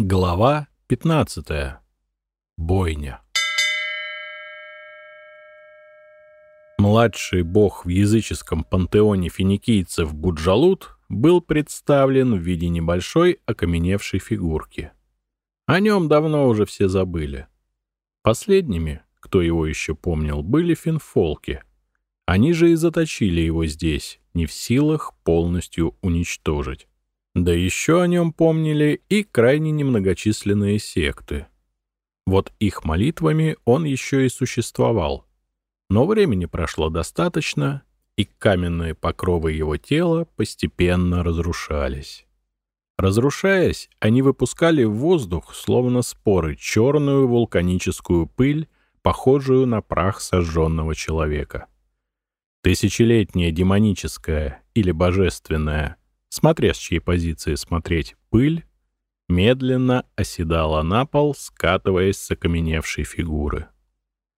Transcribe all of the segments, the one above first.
Глава 15. Бойня. Младший бог в языческом пантеоне финикийцев Буджалут был представлен в виде небольшой окаменевшей фигурки. О нем давно уже все забыли. Последними, кто его еще помнил, были финфолки. Они же и заточили его здесь, не в силах полностью уничтожить. Да еще о нем помнили и крайне немногочисленные секты. Вот их молитвами он еще и существовал. Но времени прошло достаточно, и каменные покровы его тела постепенно разрушались. Разрушаясь, они выпускали в воздух, словно споры, черную вулканическую пыль, похожую на прах сожженного человека. Тысячелетняя демоническая или божественная смотря с чьей позиции смотреть, пыль медленно оседала на пол, скатываясь с окаменевшей фигуры.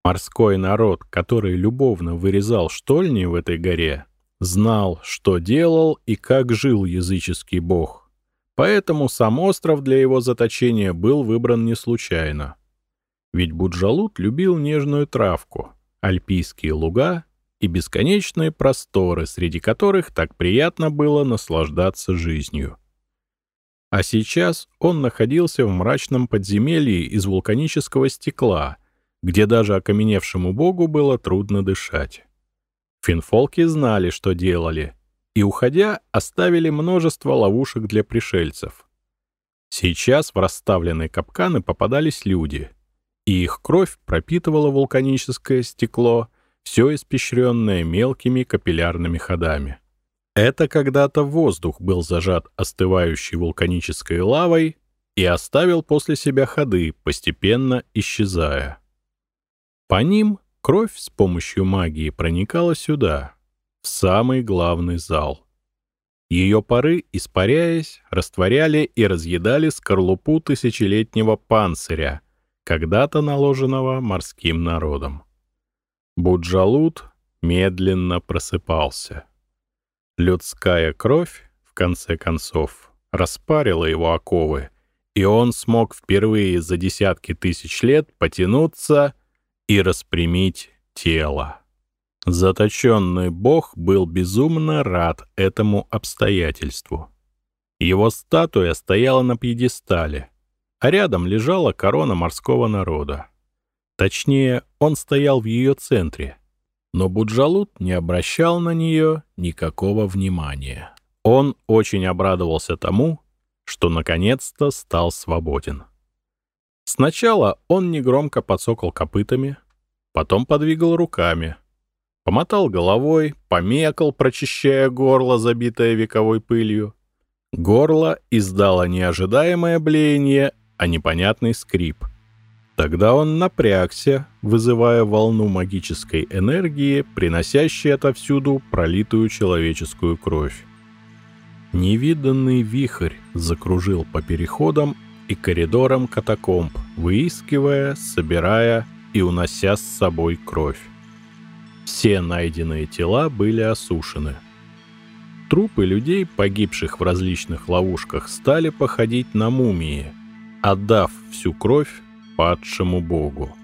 Морской народ, который любовно вырезал штольни в этой горе, знал, что делал и как жил языческий бог. Поэтому сам остров для его заточения был выбран не случайно. Ведь Буджалут любил нежную травку, альпийские луга и бесконечные просторы, среди которых так приятно было наслаждаться жизнью. А сейчас он находился в мрачном подземелье из вулканического стекла, где даже окаменевшему богу было трудно дышать. Финфолки знали, что делали, и, уходя, оставили множество ловушек для пришельцев. Сейчас в расставленные капканы попадались люди, и их кровь пропитывала вулканическое стекло — все испещренное мелкими капиллярными ходами. Это когда-то воздух был зажат остывающей вулканической лавой и оставил после себя ходы, постепенно исчезая. По ним кровь с помощью магии проникала сюда, в самый главный зал. Ее пары, испаряясь, растворяли и разъедали скорлупу тысячелетнего панциря, когда-то наложенного морским народом. Буджалут медленно просыпался. Людская кровь, в конце концов, распарила его оковы, и он смог впервые за десятки тысяч лет потянуться и распрямить тело. Заточенный бог был безумно рад этому обстоятельству. Его статуя стояла на пьедестале, а рядом лежала корона морского народа. Точнее, он стоял в ее центре. Но Буджалут не обращал на нее никакого внимания. Он очень обрадовался тому, что наконец-то стал свободен. Сначала он негромко подсокал копытами, потом подвигал руками, помотал головой, помекал, прочищая горло, забитое вековой пылью. Горло издало неожидаемое блеяние, а непонятный скрип — Тогда он напрягся, вызывая волну магической энергии, приносящей отовсюду пролитую человеческую кровь. Невиданный вихрь закружил по переходам и коридорам катакомб, выискивая, собирая и унося с собой кровь. Все найденные тела были осушены. Трупы людей, погибших в различных ловушках, стали походить на мумии, отдав всю кровь падшему богу.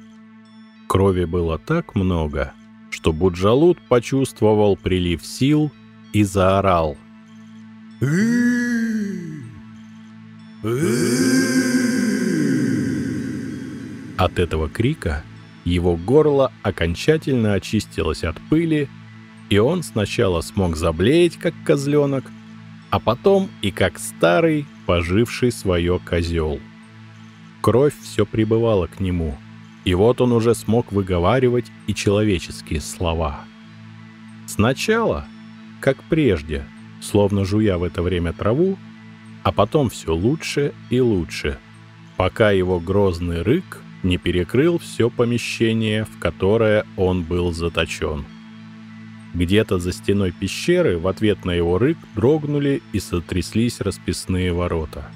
Крови было так много, что Буджалут почувствовал прилив сил и заорал. От этого крика его горло окончательно очистилось от пыли, и он сначала смог заблеять, как козленок, а потом и как старый, поживший свое козел. Кровь все прибывала к нему, и вот он уже смог выговаривать и человеческие слова. Сначала, как прежде, словно жуя в это время траву, а потом все лучше и лучше, пока его грозный рык не перекрыл все помещение, в которое он был заточен. Где-то за стеной пещеры в ответ на его рык дрогнули и сотряслись расписные ворота —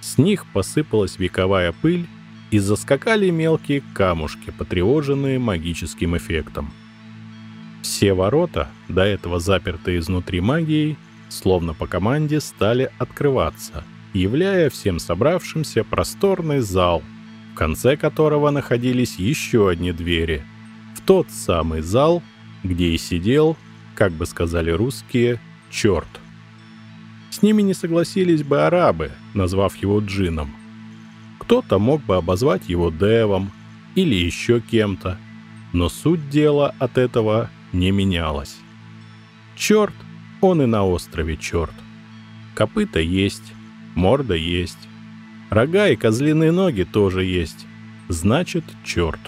с них посыпалась вековая пыль и заскакали мелкие камушки, потревоженные магическим эффектом. Все ворота, до этого запертые изнутри магией, словно по команде стали открываться, являя всем собравшимся просторный зал, в конце которого находились еще одни двери, в тот самый зал, где и сидел, как бы сказали русские, черт. С ними не согласились бы арабы, назвав его джином. Кто-то мог бы обозвать его девом или еще кем-то, но суть дела от этого не менялась. Черт, он и на острове черт. Копыта есть, морда есть. Рога и козлиные ноги тоже есть. Значит, черт.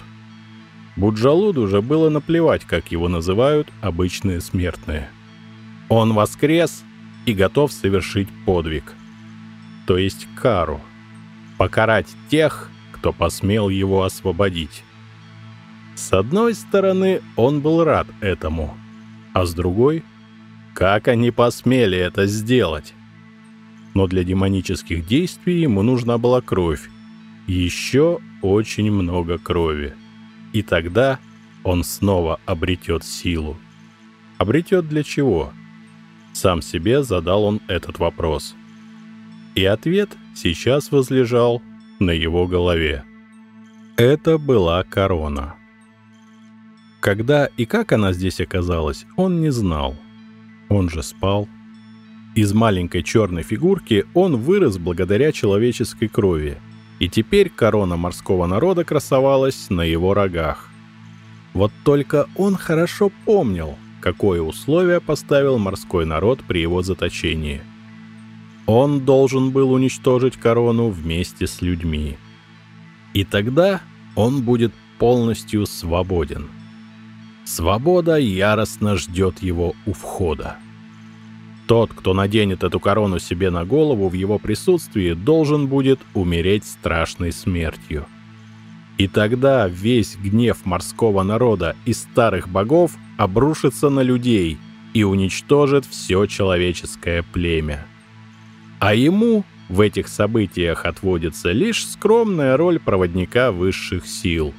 Буджалуду уже было наплевать, как его называют обычные смертные. Он воскрес и готов совершить подвиг. То есть кару. Покарать тех, кто посмел его освободить. С одной стороны, он был рад этому, а с другой, как они посмели это сделать? Но для демонических действий ему нужна была кровь. Еще очень много крови. И тогда он снова обретет силу. Обретет для чего? Сам себе задал он этот вопрос. И ответ сейчас возлежал на его голове. Это была корона. Когда и как она здесь оказалась, он не знал. Он же спал. Из маленькой черной фигурки он вырос благодаря человеческой крови, и теперь корона морского народа красовалась на его рогах. Вот только он хорошо помнил, какое условие поставил морской народ при его заточении. Он должен был уничтожить корону вместе с людьми. И тогда он будет полностью свободен. Свобода яростно ждет его у входа. Тот, кто наденет эту корону себе на голову в его присутствии, должен будет умереть страшной смертью. И тогда весь гнев морского народа и старых богов обрушится на людей и уничтожит все человеческое племя. А ему в этих событиях отводится лишь скромная роль проводника высших сил.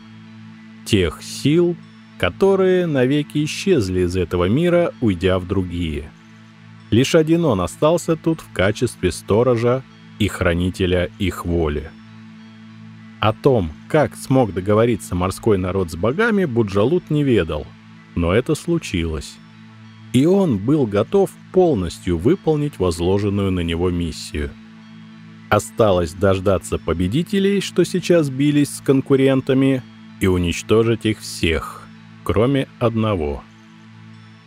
Тех сил, которые навеки исчезли из этого мира, уйдя в другие – Лишь один он остался тут в качестве сторожа и хранителя их воли. О том, как смог договориться морской народ с богами, Буджалут не ведал, но это случилось. И он был готов полностью выполнить возложенную на него миссию. Осталось дождаться победителей, что сейчас бились с конкурентами, и уничтожить их всех, кроме одного.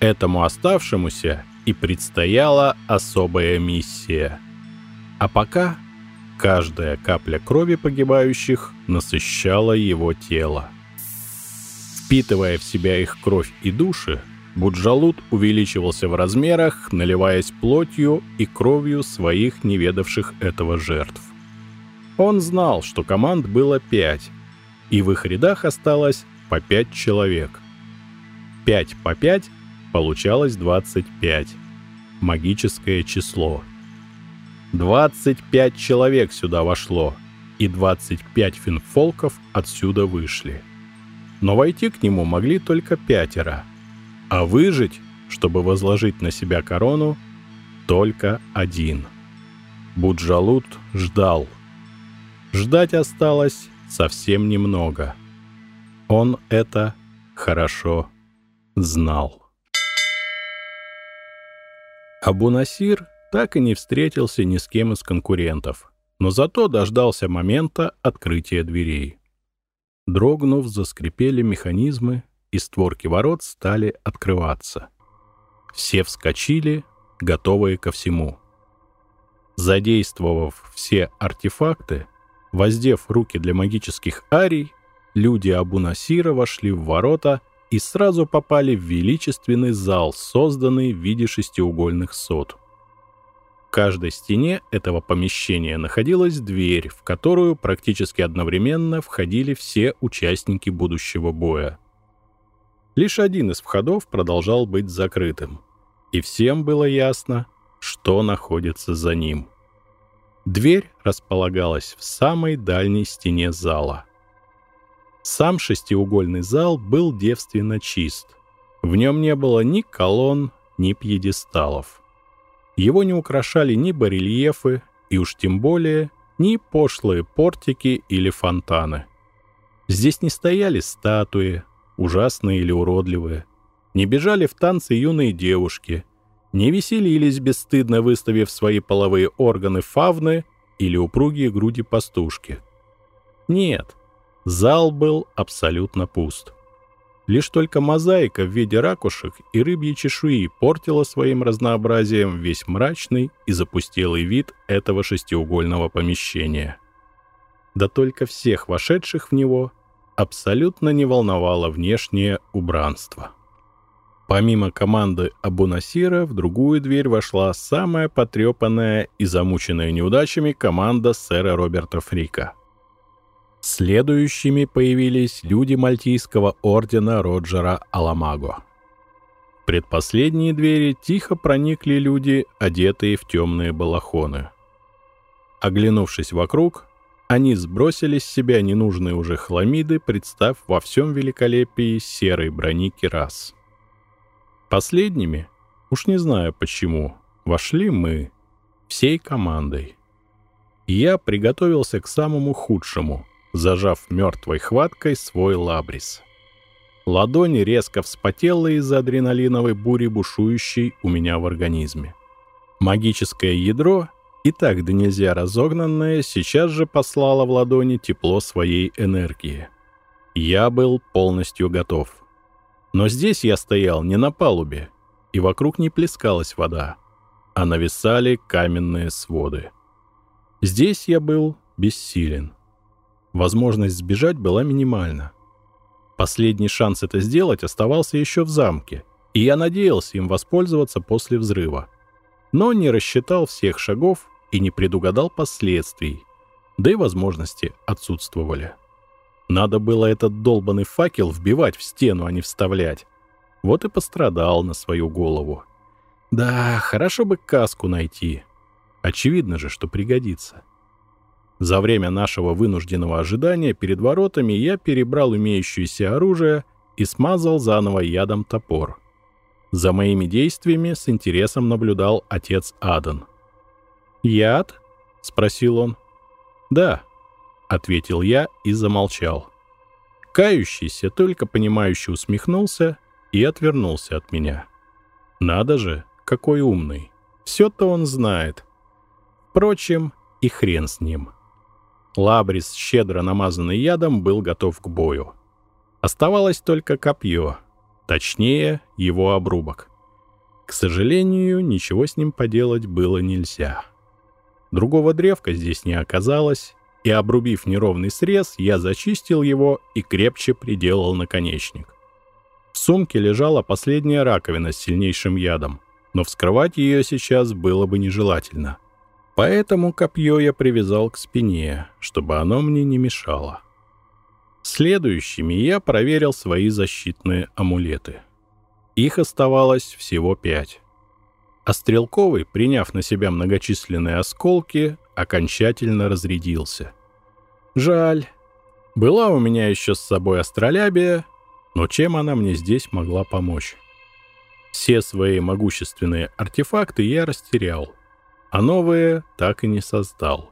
Этому оставшемуся и предстояла особая миссия. А пока каждая капля крови погибающих насыщала его тело. Впитывая в себя их кровь и души, Буджалут увеличивался в размерах, наливаясь плотью и кровью своих неведавших этого жертв. Он знал, что команд было пять, и в их рядах осталось по пять человек. Пять по пять получалось 25. Магическое число. 25 человек сюда вошло, и 25 финфолков отсюда вышли. Но войти к нему могли только пятеро, а выжить, чтобы возложить на себя корону, только один. Буджалут ждал. Ждать осталось совсем немного. Он это хорошо знал. Абу Насир так и не встретился ни с кем из конкурентов, но зато дождался момента открытия дверей. Дрогнув, заскрипели механизмы, и створки ворот стали открываться. Все вскочили, готовые ко всему. Задействовав все артефакты, воздев руки для магических арий, люди Абу Насира вошли в ворота — и сразу попали в величественный зал, созданный в виде шестиугольных сот. Каждой стене этого помещения находилась дверь, в которую практически одновременно входили все участники будущего боя. Лишь один из входов продолжал быть закрытым, и всем было ясно, что находится за ним. Дверь располагалась в самой дальней стене зала — сам шестиугольный зал был девственно чист. В нем не было ни колонн, ни пьедесталов. Его не украшали ни барельефы, и уж тем более ни пошлые портики или фонтаны. Здесь не стояли статуи, ужасные или уродливые, не бежали в танцы юные девушки, не веселились бесстыдно выставив свои половые органы фавны или упругие груди пастушки. Нет, зал был абсолютно пуст. Лишь только мозаика в виде ракушек и рыбьей чешуи портила своим разнообразием весь мрачный и запустелый вид этого шестиугольного помещения. Да только всех вошедших в него абсолютно не волновало внешнее убранство. Помимо команды Абу Насира, в другую дверь вошла самая потрепанная и замученная неудачами команда сэра Роберта Фрика — Следующими появились люди Мальтийского ордена Роджера Аламаго. Предпоследние двери тихо проникли люди, одетые в темные балахоны. Оглянувшись вокруг, они сбросили с себя ненужные уже хламиды, представ во всем великолепии серой брони Кирас. Последними, уж не знаю почему, вошли мы, всей командой. Я приготовился к самому худшему — зажав мертвой хваткой свой лабрис. Ладонь резко вспотела из-за адреналиновой бури, бушующей у меня в организме. Магическое ядро, и так да нельзя разогнанное, сейчас же послало в ладони тепло своей энергии. Я был полностью готов. Но здесь я стоял не на палубе, и вокруг не плескалась вода, а нависали каменные своды. Здесь я был бессилен. Возможность сбежать была минимальна. Последний шанс это сделать оставался еще в замке, и я надеялся им воспользоваться после взрыва. Но не рассчитал всех шагов и не предугадал последствий, да и возможности отсутствовали. Надо было этот долбанный факел вбивать в стену, а не вставлять. Вот и пострадал на свою голову. Да, хорошо бы каску найти. Очевидно же, что пригодится. — за время нашего вынужденного ожидания перед воротами я перебрал имеющееся оружие и смазал заново ядом топор. За моими действиями с интересом наблюдал отец Адан. «Яд?» — спросил он. «Да», — ответил я и замолчал. Кающийся, только понимающе усмехнулся и отвернулся от меня. «Надо же, какой умный! Все-то он знает. Впрочем, и хрен с ним». Лабрис, щедро намазанный ядом, был готов к бою. Оставалось только копье, точнее, его обрубок. К сожалению, ничего с ним поделать было нельзя. Другого древка здесь не оказалось, и, обрубив неровный срез, я зачистил его и крепче приделал наконечник. В сумке лежала последняя раковина с сильнейшим ядом, но вскрывать ее сейчас было бы нежелательно — Поэтому копье я привязал к спине, чтобы оно мне не мешало. Следующими я проверил свои защитные амулеты. Их оставалось всего пять. А стрелковый, приняв на себя многочисленные осколки, окончательно разрядился. Жаль. Была у меня еще с собой астролябия, но чем она мне здесь могла помочь? Все свои могущественные артефакты я растерял — а новые так и не создал.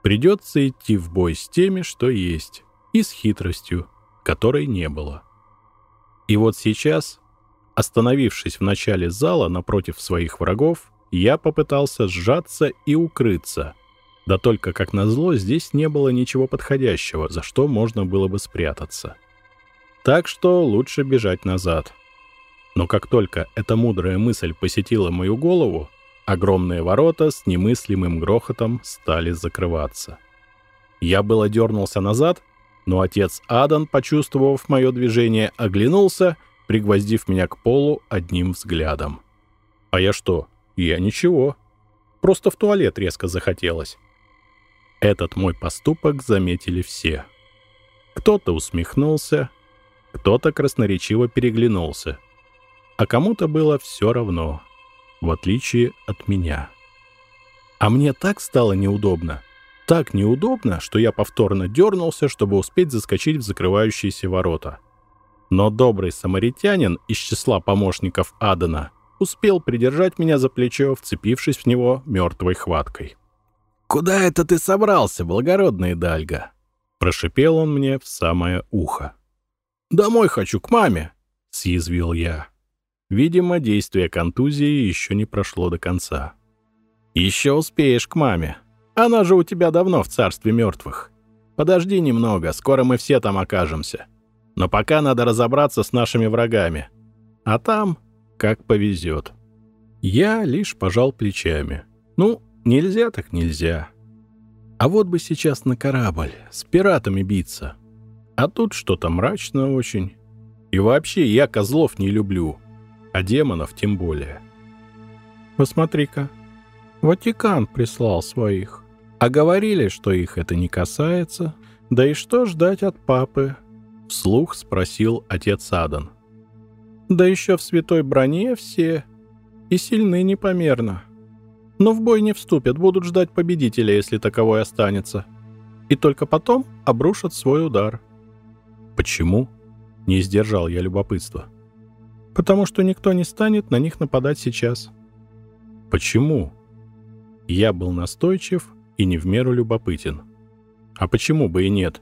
Придется идти в бой с теми, что есть, и с хитростью, которой не было. И вот сейчас, остановившись в начале зала напротив своих врагов, я попытался сжаться и укрыться. Да только, как назло, здесь не было ничего подходящего, за что можно было бы спрятаться. Так что лучше бежать назад. Но как только эта мудрая мысль посетила мою голову, Огромные ворота с немыслимым грохотом стали закрываться. Я было дернулся назад, но отец Адан, почувствовав мое движение, оглянулся, пригвоздив меня к полу одним взглядом. А я что? Я ничего. Просто в туалет резко захотелось. Этот мой поступок заметили все. Кто-то усмехнулся, кто-то красноречиво переглянулся, а кому-то было все равно — в отличие от меня. А мне так стало неудобно. Так неудобно, что я повторно дернулся, чтобы успеть заскочить в закрывающиеся ворота. Но добрый самаритянин из числа помощников Адана успел придержать меня за плечо, вцепившись в него мертвой хваткой. «Куда это ты собрался, благородный Дальга?» Прошипел он мне в самое ухо. «Домой хочу, к маме!» — съязвил я. Видимо, действие контузии еще не прошло до конца. «Еще успеешь к маме. Она же у тебя давно в царстве мертвых. Подожди немного, скоро мы все там окажемся. Но пока надо разобраться с нашими врагами. А там как повезет». Я лишь пожал плечами. «Ну, нельзя так нельзя. А вот бы сейчас на корабль, с пиратами биться. А тут что-то мрачно очень. И вообще я козлов не люблю, а демонов тем более. Посмотри-ка, Ватикан прислал своих. А говорили, что их это не касается. Да и что ждать от папы? Вслух спросил отец Адан. Да еще в святой броне все. И сильны непомерно но в бой не вступят, будут ждать победителя, если таковой останется. И только потом обрушат свой удар. Почему? Не сдержал я любопытства. Потому что никто не станет на них нападать сейчас. Почему? Я был настойчив и не в меру любопытен. А почему бы и нет?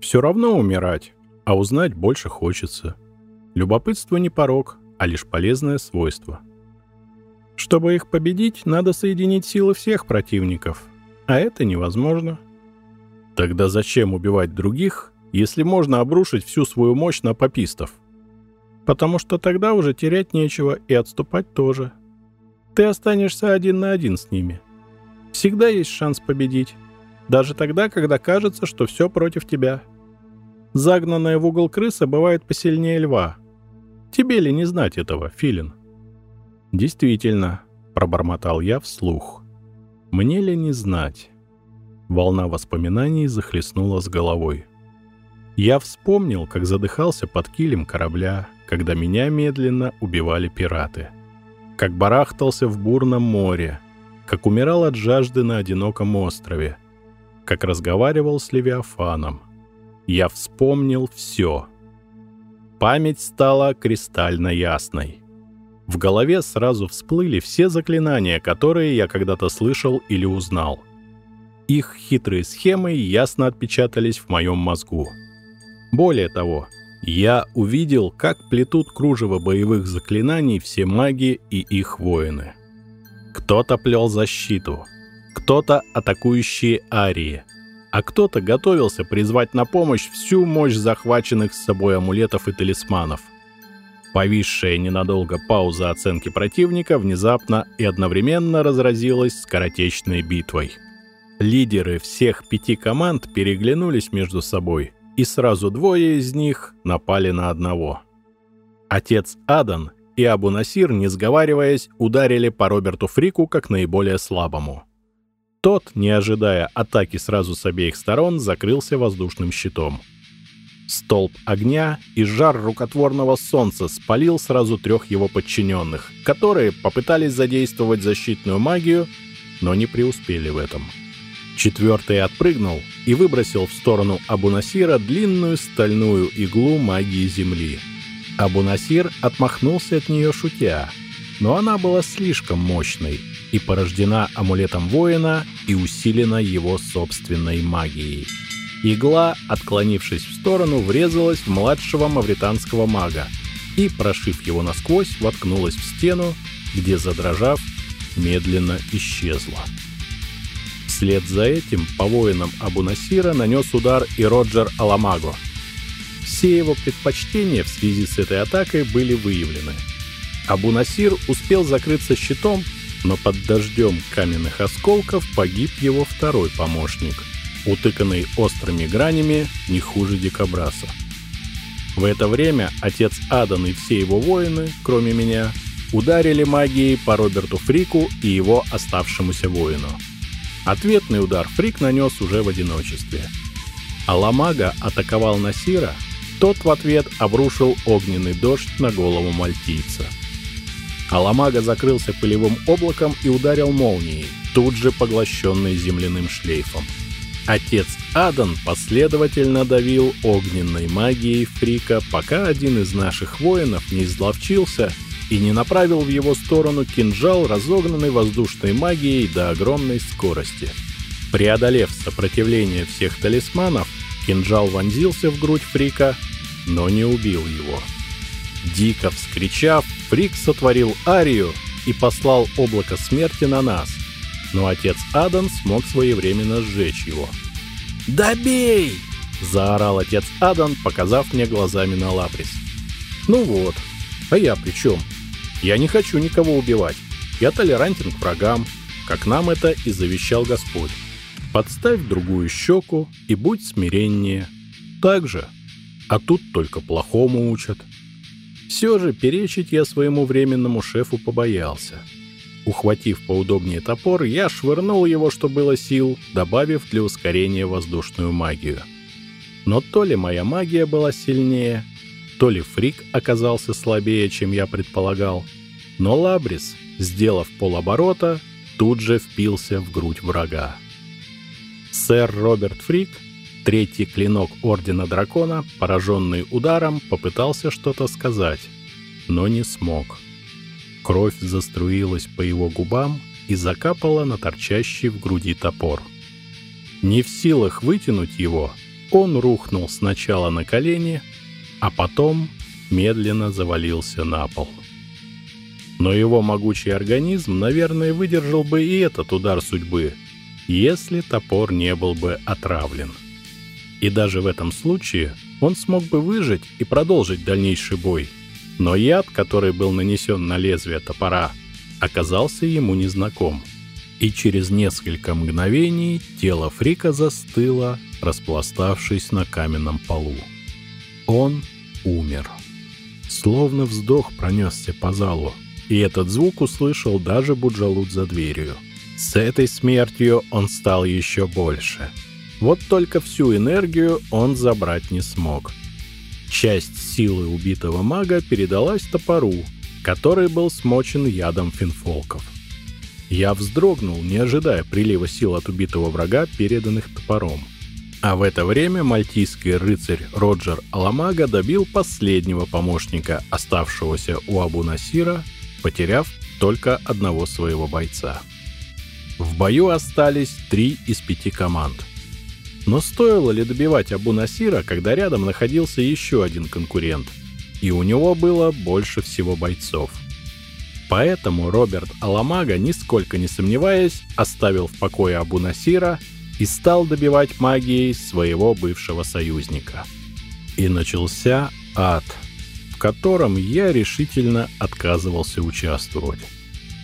Все равно умирать, а узнать больше хочется. Любопытство не порог, а лишь полезное свойство — чтобы их победить, надо соединить силы всех противников, а это невозможно. Тогда зачем убивать других, если можно обрушить всю свою мощь на попистов? Потому что тогда уже терять нечего и отступать тоже. Ты останешься один на один с ними. Всегда есть шанс победить, даже тогда, когда кажется, что все против тебя. Загнанная в угол крыса бывает посильнее льва. Тебе ли не знать этого, Филин? — «Действительно», — пробормотал я вслух. «Мне ли не знать?» Волна воспоминаний захлестнула с головой. Я вспомнил, как задыхался под килем корабля, когда меня медленно убивали пираты. Как барахтался в бурном море, как умирал от жажды на одиноком острове, как разговаривал с Левиафаном. Я вспомнил все. Память стала кристально ясной. В голове сразу всплыли все заклинания, которые я когда-то слышал или узнал. Их хитрые схемы ясно отпечатались в моем мозгу. Более того, я увидел, как плетут кружево боевых заклинаний все маги и их воины. Кто-то плел защиту, кто-то атакующие арии, а кто-то готовился призвать на помощь всю мощь захваченных с собой амулетов и талисманов. Повисшая ненадолго пауза оценки противника внезапно и одновременно разразилась скоротечной битвой. Лидеры всех пяти команд переглянулись между собой, и сразу двое из них напали на одного. Отец Адан и Абу Насир, не сговариваясь, ударили по Роберту Фрику как наиболее слабому. Тот, не ожидая атаки сразу с обеих сторон, закрылся воздушным щитом — Столб огня и жар рукотворного солнца спалил сразу трех его подчиненных, которые попытались задействовать защитную магию, но не преуспели в этом. Четвертый отпрыгнул и выбросил в сторону Абунасира длинную стальную иглу магии Земли. Абунасир отмахнулся от нее шутя, но она была слишком мощной и порождена амулетом воина и усилена его собственной магией. Игла, отклонившись в сторону, врезалась в младшего мавританского мага и, прошив его насквозь, воткнулась в стену, где, задрожав, медленно исчезла. Вслед за этим по воинам Абу-Насира нанес удар и Роджер Аламаго. Все его предпочтения в связи с этой атакой были выявлены. Абу-Насир успел закрыться щитом, но под дождем каменных осколков погиб его второй помощник — утыканный острыми гранями не хуже дикобраса. В это время отец Адан и все его воины, кроме меня, ударили магией по Роберту Фрику и его оставшемуся воину. Ответный удар Фрик нанес уже в одиночестве. Аламага атаковал Насира, тот в ответ обрушил огненный дождь на голову мальтийца. Аламага закрылся пылевым облаком и ударил молнией, тут же поглощенный земляным шлейфом. Отец Адан последовательно давил огненной магией Фрика, пока один из наших воинов не изловчился и не направил в его сторону кинжал, разогнанный воздушной магией до огромной скорости. Преодолев сопротивление всех талисманов, кинжал вонзился в грудь Фрика, но не убил его. Дико вскричав, Фрик сотворил арию и послал облако смерти на нас, но отец Адан смог своевременно сжечь его. «Добей!» — заорал отец Адан, показав мне глазами на Лабрис. «Ну вот, а я при чем? Я не хочу никого убивать. Я толерантен к врагам, как нам это и завещал Господь. Подставь другую щеку и будь смиреннее. Так же. А тут только плохому учат. Все же перечить я своему временному шефу побоялся. Ухватив поудобнее топор, я швырнул его, что было сил, добавив для ускорения воздушную магию. Но то ли моя магия была сильнее, то ли фрик оказался слабее, чем я предполагал, но Лабрис, сделав полоборота, тут же впился в грудь врага. Сэр Роберт Фрик, третий клинок Ордена Дракона, пораженный ударом, попытался что-то сказать, но не смог. Кровь заструилась по его губам и закапала на торчащий в груди топор. Не в силах вытянуть его, он рухнул сначала на колени, а потом медленно завалился на пол. Но его могучий организм, наверное, выдержал бы и этот удар судьбы — если топор не был бы отравлен. И даже в этом случае он смог бы выжить и продолжить дальнейший бой. Но яд, который был нанесен на лезвие топора, оказался ему незнаком. И через несколько мгновений тело Фрика застыло, распластавшись на каменном полу. Он умер. Словно вздох пронесся по залу, и этот звук услышал даже Буджалут за дверью. С этой смертью он стал еще больше. Вот только всю энергию он забрать не смог. Часть силы убитого мага передалась топору, который был смочен ядом финфолков. Я вздрогнул, не ожидая прилива сил от убитого врага, переданных топором. А в это время мальтийский рыцарь Роджер Аламага добил последнего помощника, оставшегося у Абу Насира, потеряв только одного своего бойца. В бою остались три из пяти команд. Но стоило ли добивать Абу Насира, когда рядом находился еще один конкурент, и у него было больше всего бойцов. Поэтому Роберт Аламага, нисколько не сомневаясь, оставил в покое Абу Насира и стал добивать магией своего бывшего союзника. И начался ад, в котором я решительно отказывался участвовать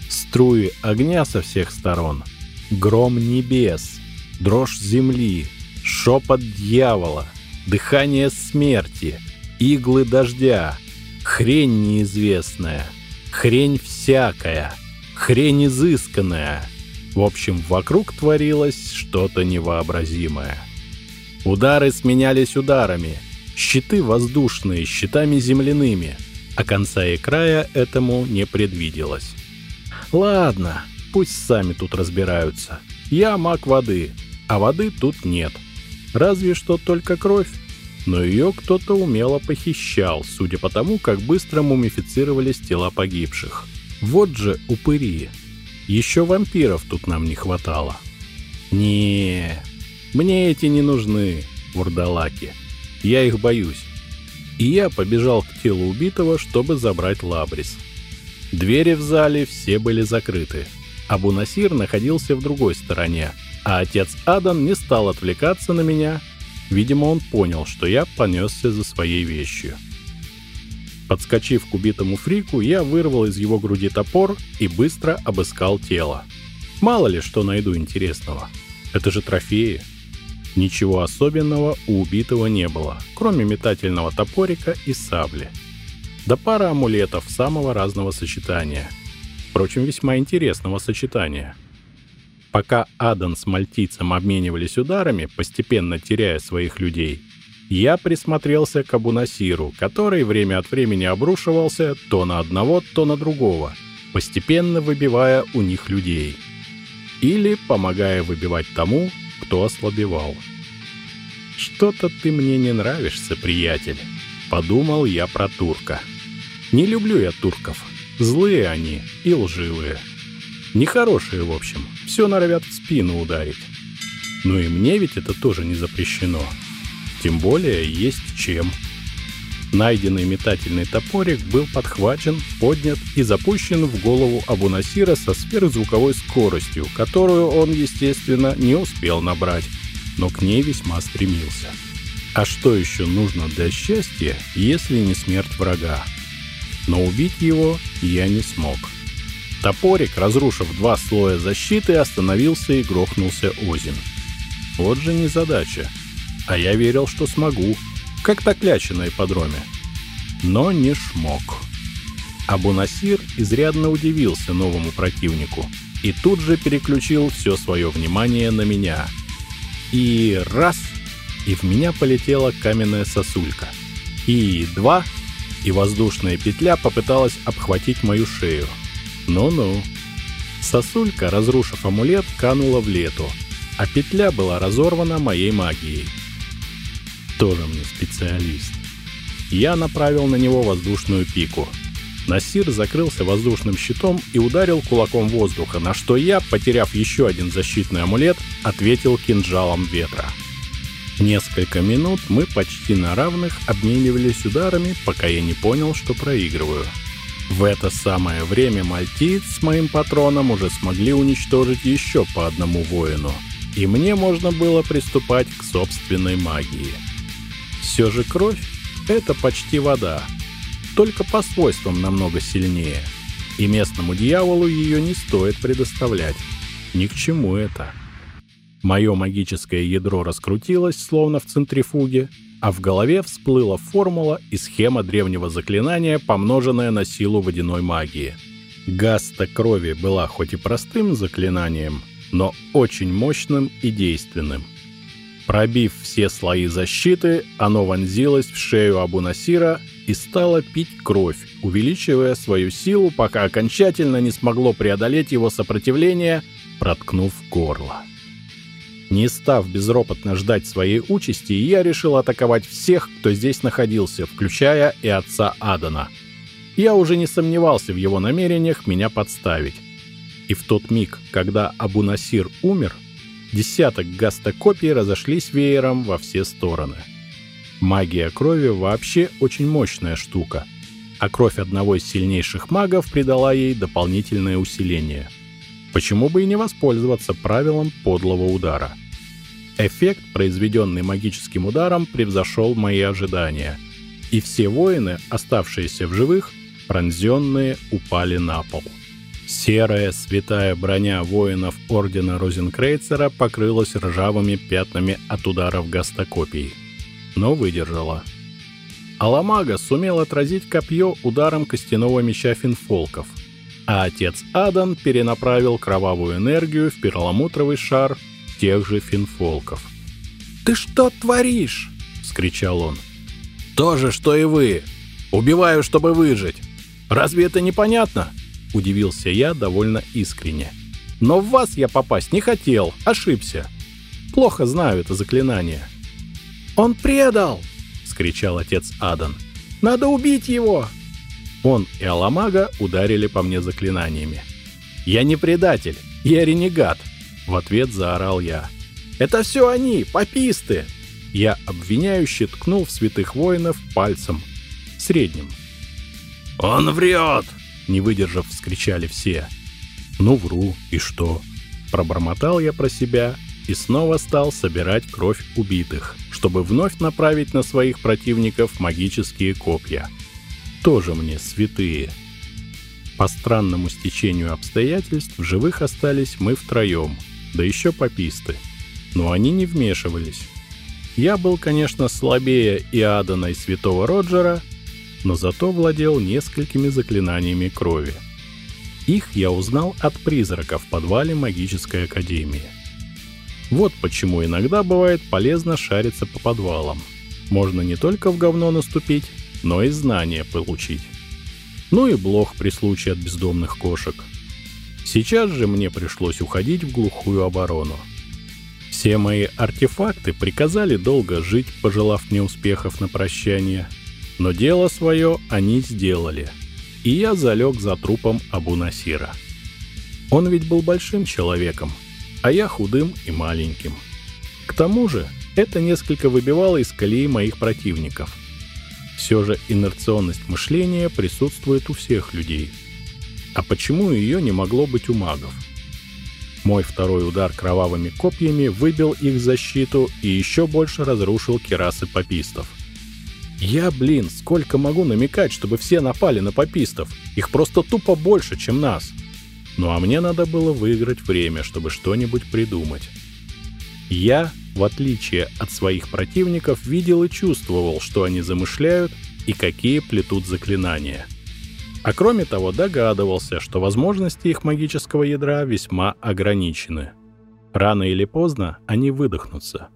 струи огня со всех сторон, гром небес, дрожь земли, шепот дьявола, дыхание смерти, иглы дождя, хрень неизвестная, хрень всякая, хрень изысканная. В общем, вокруг творилось что-то невообразимое. Удары сменялись ударами, щиты воздушные, щитами земляными, а конца и края этому не предвиделось. Ладно, пусть сами тут разбираются. Я маг воды, а воды тут нет. Разве что только кровь. Но ее кто-то умело похищал, судя по тому, как быстро мумифицировались тела погибших. Вот же упыри. Еще вампиров тут нам не хватало. не мне эти не нужны, вурдалаки. Я их боюсь. И я побежал к телу убитого, чтобы забрать Лабрис. Двери в зале все были закрыты. Абу Насир находился в другой стороне, а отец Адан не стал отвлекаться на меня. Видимо, он понял, что я понесся за своей вещью. Подскочив к убитому фрику, я вырвал из его груди топор и быстро обыскал тело. Мало ли что найду интересного. Это же трофеи. Ничего особенного у убитого не было, кроме метательного топорика и сабли да пара амулетов самого разного сочетания. Впрочем, весьма интересного сочетания. Пока Адан с мальтийцем обменивались ударами, постепенно теряя своих людей, я присмотрелся к Абунасиру, который время от времени обрушивался то на одного, то на другого, постепенно выбивая у них людей. Или помогая выбивать тому, кто ослабевал. «Что-то ты мне не нравишься, приятель», — подумал я про турка. Не люблю я турков. Злые они и лживые. Нехорошие, в общем. Все норовят в спину ударить. Ну и мне ведь это тоже не запрещено. Тем более есть чем. Найденный метательный топорик был подхвачен, поднят и запущен в голову Абунасира со сверхзвуковой скоростью, которую он, естественно, не успел набрать, но к ней весьма стремился. А что еще нужно для счастья, если не смерть врага? Но убить его я не смог. Топорик, разрушив два слоя защиты, остановился и грохнулся озим. Вот же незадача. А я верил, что смогу, как та кляча на ипподроме. Но не шмог. Абу-Насир изрядно удивился новому противнику и тут же переключил все свое внимание на меня. И раз — и в меня полетела каменная сосулька. И два — и воздушная петля попыталась обхватить мою шею. Ну-ну. Сосулька, разрушив амулет, канула в лету, а петля была разорвана моей магией. Тоже мне специалист. Я направил на него воздушную пику. Насир закрылся воздушным щитом и ударил кулаком воздуха, на что я, потеряв еще один защитный амулет, ответил кинжалом ветра. Несколько минут мы почти на равных обменивались ударами, пока я не понял, что проигрываю. В это самое время мальтиец с моим патроном уже смогли уничтожить еще по одному воину, и мне можно было приступать к собственной магии. Все же кровь — это почти вода, только по свойствам намного сильнее, и местному дьяволу ее не стоит предоставлять. Ни к чему это. Мое магическое ядро раскрутилось, словно в центрифуге, а в голове всплыла формула и схема древнего заклинания, помноженная на силу водяной магии. Гаста крови была хоть и простым заклинанием, но очень мощным и действенным. Пробив все слои защиты, оно вонзилось в шею Абу-Насира и стало пить кровь, увеличивая свою силу, пока окончательно не смогло преодолеть его сопротивление, проткнув горло. Не став безропотно ждать своей участи, я решил атаковать всех, кто здесь находился, включая и отца Адана. Я уже не сомневался в его намерениях меня подставить. И в тот миг, когда Абу-Насир умер, десяток гастокопий разошлись веером во все стороны. Магия крови вообще очень мощная штука, а кровь одного из сильнейших магов придала ей дополнительное усиление – Почему бы и не воспользоваться правилом подлого удара? Эффект, произведенный магическим ударом, превзошел мои ожидания. И все воины, оставшиеся в живых, пронзенные, упали на пол. Серая святая броня воинов Ордена Розенкрейцера покрылась ржавыми пятнами от ударов гастокопий. Но выдержала. Аламага сумел отразить копье ударом костяного меча финфолков — а отец Адан перенаправил кровавую энергию в перламутровый шар тех же финфолков. «Ты что творишь?» — скричал он. «То же, что и вы. Убиваю, чтобы выжить. Разве это непонятно?» — удивился я довольно искренне. «Но в вас я попасть не хотел, ошибся. Плохо знаю это заклинание». «Он предал!» — скричал отец Адан. «Надо убить его!» Он и Аламага ударили по мне заклинаниями. «Я не предатель, я ренегат!» В ответ заорал я. «Это все они, пописты!» Я обвиняюще ткнул в святых воинов пальцем. Средним. «Он врет!» Не выдержав, вскричали все. «Ну, вру, и что?» Пробормотал я про себя и снова стал собирать кровь убитых, чтобы вновь направить на своих противников магические копья тоже мне святые. По странному стечению обстоятельств в живых остались мы втроем, да еще пописты. Но они не вмешивались. Я был, конечно, слабее Иадана и Святого Роджера, но зато владел несколькими заклинаниями крови. Их я узнал от призрака в подвале магической академии. Вот почему иногда бывает полезно шариться по подвалам. Можно не только в говно наступить, но и знания получить. Ну и блох при случае от бездомных кошек. Сейчас же мне пришлось уходить в глухую оборону. Все мои артефакты приказали долго жить, пожелав мне успехов на прощание. Но дело свое они сделали. И я залег за трупом Абу Насира. Он ведь был большим человеком, а я худым и маленьким. К тому же, это несколько выбивало из колеи моих противников. Все же инерционность мышления присутствует у всех людей. А почему ее не могло быть у магов? Мой второй удар кровавыми копьями выбил их защиту и еще больше разрушил керасы попистов. Я, блин, сколько могу намекать, чтобы все напали на попистов? Их просто тупо больше, чем нас. Ну а мне надо было выиграть время, чтобы что-нибудь придумать. Я, в отличие от своих противников, видел и чувствовал, что они замышляют и какие плетут заклинания. А кроме того, догадывался, что возможности их магического ядра весьма ограничены. Рано или поздно они выдохнутся.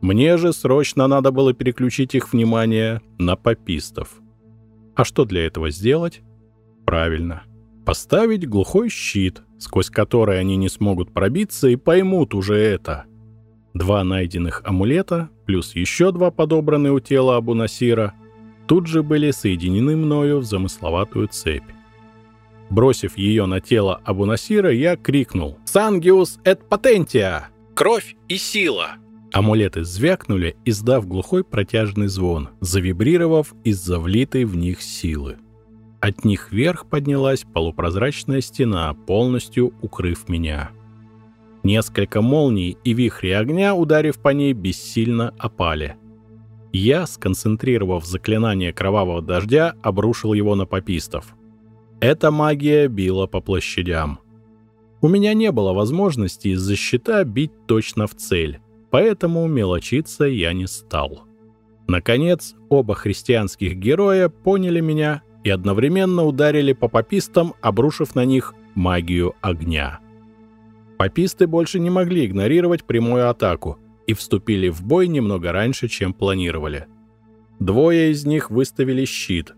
Мне же срочно надо было переключить их внимание на попистов. А что для этого сделать? Правильно, Поставить глухой щит, сквозь который они не смогут пробиться и поймут уже это. Два найденных амулета, плюс еще два подобранные у тела Абу Насира, тут же были соединены мною в замысловатую цепь. Бросив ее на тело Абу Насира, я крикнул «Сангиус эт патентия!» «Кровь и сила!» Амулеты звякнули, издав глухой протяжный звон, завибрировав из-за влитой в них силы. От них вверх поднялась полупрозрачная стена, полностью укрыв меня. Несколько молний и вихри огня, ударив по ней, бессильно опали. Я, сконцентрировав заклинание кровавого дождя, обрушил его на попистов. Эта магия била по площадям. У меня не было возможности из-за щита бить точно в цель, поэтому мелочиться я не стал. Наконец, оба христианских героя поняли меня и одновременно ударили по попистам, обрушив на них магию огня. Пописты больше не могли игнорировать прямую атаку и вступили в бой немного раньше, чем планировали. Двое из них выставили щит.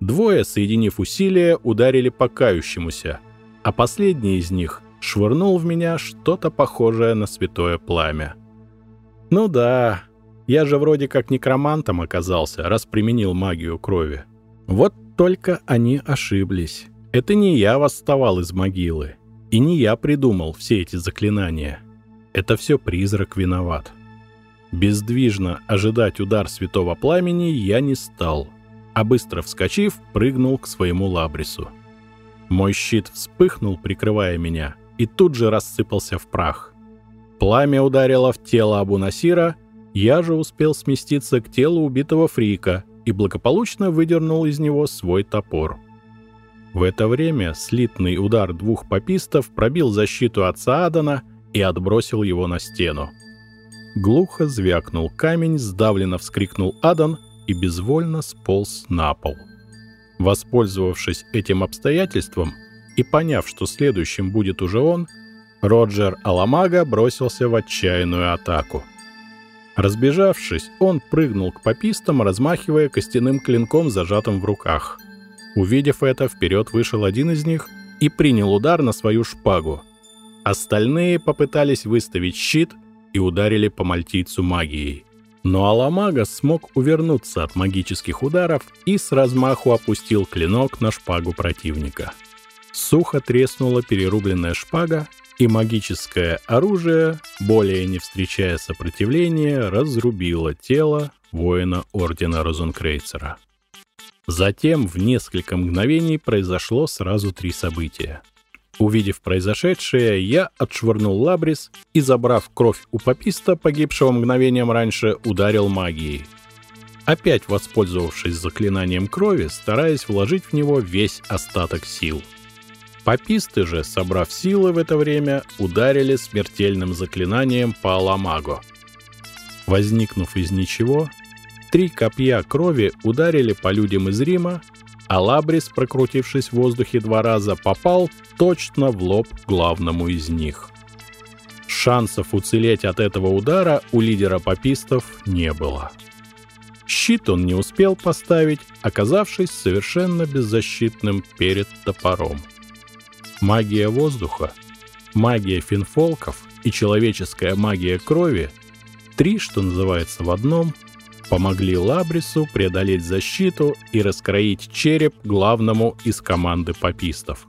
Двое, соединив усилия, ударили по кающемуся, а последний из них швырнул в меня что-то похожее на святое пламя. Ну да, я же вроде как некромантом оказался, раз применил магию крови. Вот только они ошиблись. Это не я восставал из могилы. И не я придумал все эти заклинания. Это все призрак виноват. Бездвижно ожидать удар святого пламени я не стал, а быстро вскочив, прыгнул к своему лабрису. Мой щит вспыхнул, прикрывая меня, и тут же рассыпался в прах. Пламя ударило в тело Абу Насира, я же успел сместиться к телу убитого Фрика и благополучно выдернул из него свой топор. В это время слитный удар двух попистов пробил защиту отца Адана и отбросил его на стену. Глухо звякнул камень, сдавленно вскрикнул Адан и безвольно сполз на пол. Воспользовавшись этим обстоятельством и поняв, что следующим будет уже он, Роджер Аламага бросился в отчаянную атаку. Разбежавшись, он прыгнул к попистам, размахивая костяным клинком, зажатым в руках. Увидев это, вперед вышел один из них и принял удар на свою шпагу. Остальные попытались выставить щит и ударили по мальтийцу магией. Но Аламага смог увернуться от магических ударов и с размаху опустил клинок на шпагу противника. Сухо треснула перерубленная шпага, и магическое оружие, более не встречая сопротивления, разрубило тело воина Ордена Розенкрейцера. Затем в несколько мгновений произошло сразу три события. Увидев произошедшее, я отшвырнул лабрис и, забрав кровь у пописта, погибшего мгновением раньше, ударил магией. Опять воспользовавшись заклинанием крови, стараясь вложить в него весь остаток сил — Паписты же, собрав силы в это время, ударили смертельным заклинанием по Аламаго. Возникнув из ничего, три копья крови ударили по людям из Рима, а Лабрис, прокрутившись в воздухе два раза, попал точно в лоб главному из них. Шансов уцелеть от этого удара у лидера папистов не было. Щит он не успел поставить, оказавшись совершенно беззащитным перед топором. Магия воздуха, магия финфолков и человеческая магия крови, три, что называется, в одном, помогли Лабрису преодолеть защиту и раскроить череп главному из команды попистов.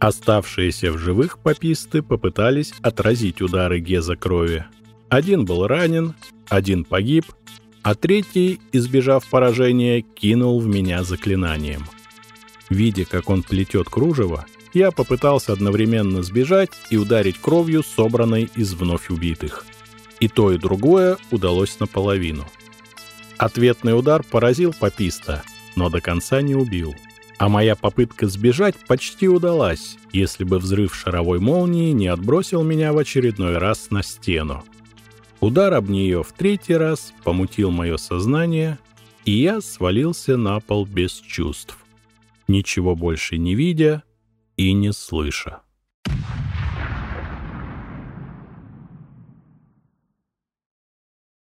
Оставшиеся в живых пописты попытались отразить удары Геза крови, Один был ранен, один погиб, а третий, избежав поражения, кинул в меня заклинанием. Видя, как он плетет кружево, я попытался одновременно сбежать и ударить кровью, собранной из вновь убитых. И то, и другое удалось наполовину. Ответный удар поразил пописта, но до конца не убил. А моя попытка сбежать почти удалась, если бы взрыв шаровой молнии не отбросил меня в очередной раз на стену. Удар об нее в третий раз помутил мое сознание, и я свалился на пол без чувств, ничего больше не видя и не слыша.